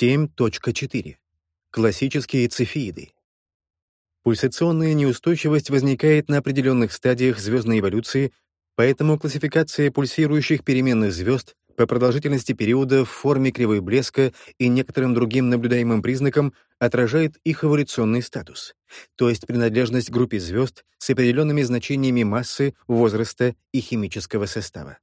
7.4. Классические цефеиды. Пульсационная неустойчивость возникает на определенных стадиях звездной эволюции, поэтому классификация пульсирующих переменных звезд по продолжительности периода в форме кривой блеска и некоторым другим наблюдаемым признакам отражает их эволюционный статус, то есть принадлежность к группе звезд с определенными значениями массы, возраста и химического состава.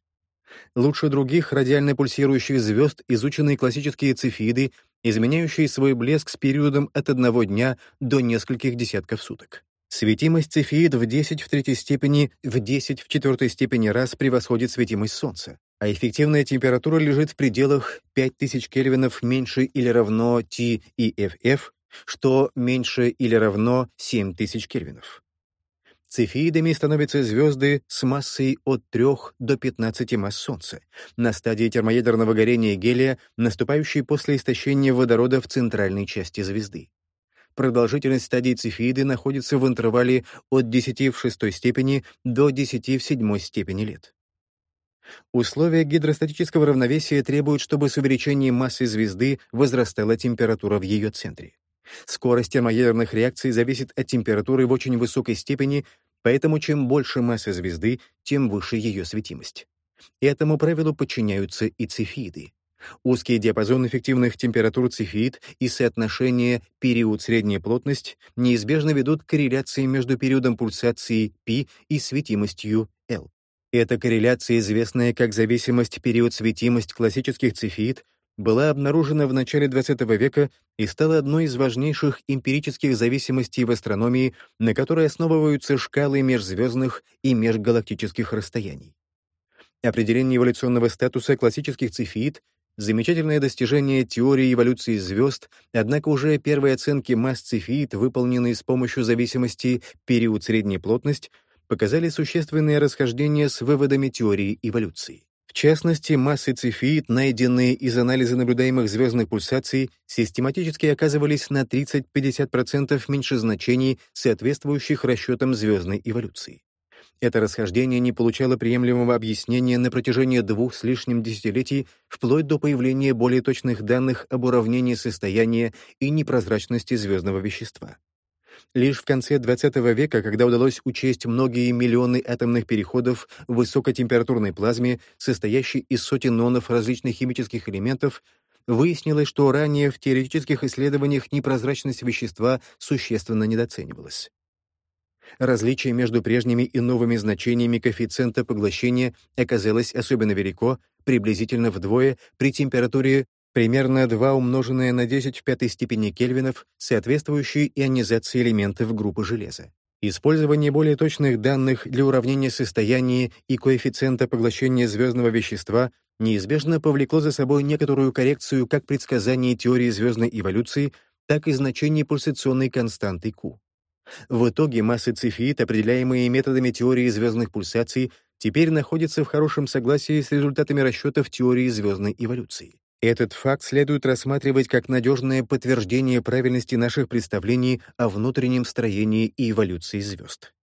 Лучше других радиально пульсирующих звезд изучены классические цефиды, изменяющие свой блеск с периодом от одного дня до нескольких десятков суток. Светимость цефеид в 10 в третьей степени в 10 в четвертой степени раз превосходит светимость Солнца, а эффективная температура лежит в пределах 5000 кельвинов меньше или равно T и FF, что меньше или равно 7000 кельвинов. Цефеидами становятся звезды с массой от 3 до 15 масс Солнца, на стадии термоядерного горения гелия, наступающей после истощения водорода в центральной части звезды продолжительность стадии цефеиды находится в интервале от 10 в шестой степени до 10 в седьмой степени лет. Условия гидростатического равновесия требуют, чтобы с увеличением массы звезды возрастала температура в ее центре. Скорость термоядерных реакций зависит от температуры в очень высокой степени, поэтому чем больше масса звезды, тем выше ее светимость. Этому правилу подчиняются и цефиды. Узкий диапазон эффективных температур цефеид и соотношение период-средняя плотность неизбежно ведут к корреляции между периодом пульсации π и светимостью L. Эта корреляция, известная как зависимость период-светимость классических цефеид, была обнаружена в начале XX века и стала одной из важнейших эмпирических зависимостей в астрономии, на которой основываются шкалы межзвездных и межгалактических расстояний. Определение эволюционного статуса классических цефеид Замечательное достижение теории эволюции звезд, однако уже первые оценки масс цефеид, выполненные с помощью зависимости период средней плотность, показали существенные расхождения с выводами теории эволюции. В частности, массы цефеид, найденные из анализа наблюдаемых звездных пульсаций, систематически оказывались на 30-50% меньше значений, соответствующих расчетам звездной эволюции. Это расхождение не получало приемлемого объяснения на протяжении двух с лишним десятилетий, вплоть до появления более точных данных об уравнении состояния и непрозрачности звездного вещества. Лишь в конце XX века, когда удалось учесть многие миллионы атомных переходов в высокотемпературной плазме, состоящей из сотен нонов различных химических элементов, выяснилось, что ранее в теоретических исследованиях непрозрачность вещества существенно недооценивалась. Различие между прежними и новыми значениями коэффициента поглощения оказалось особенно велико, приблизительно вдвое, при температуре примерно 2 умноженное на 10 в пятой степени кельвинов, соответствующей ионизации элементов группы железа. Использование более точных данных для уравнения состояния и коэффициента поглощения звездного вещества неизбежно повлекло за собой некоторую коррекцию как предсказаний теории звездной эволюции, так и значений пульсационной константы Q. В итоге массы цефеид, определяемые методами теории звездных пульсаций, теперь находятся в хорошем согласии с результатами расчетов теории звездной эволюции. Этот факт следует рассматривать как надежное подтверждение правильности наших представлений о внутреннем строении и эволюции звезд.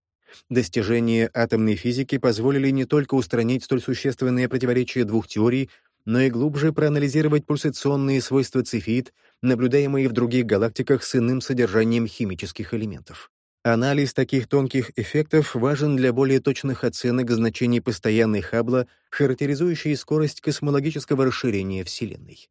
Достижения атомной физики позволили не только устранить столь существенные противоречия двух теорий, но и глубже проанализировать пульсационные свойства цефеид, наблюдаемые в других галактиках с иным содержанием химических элементов. Анализ таких тонких эффектов важен для более точных оценок значений постоянной Хаббла, характеризующей скорость космологического расширения Вселенной.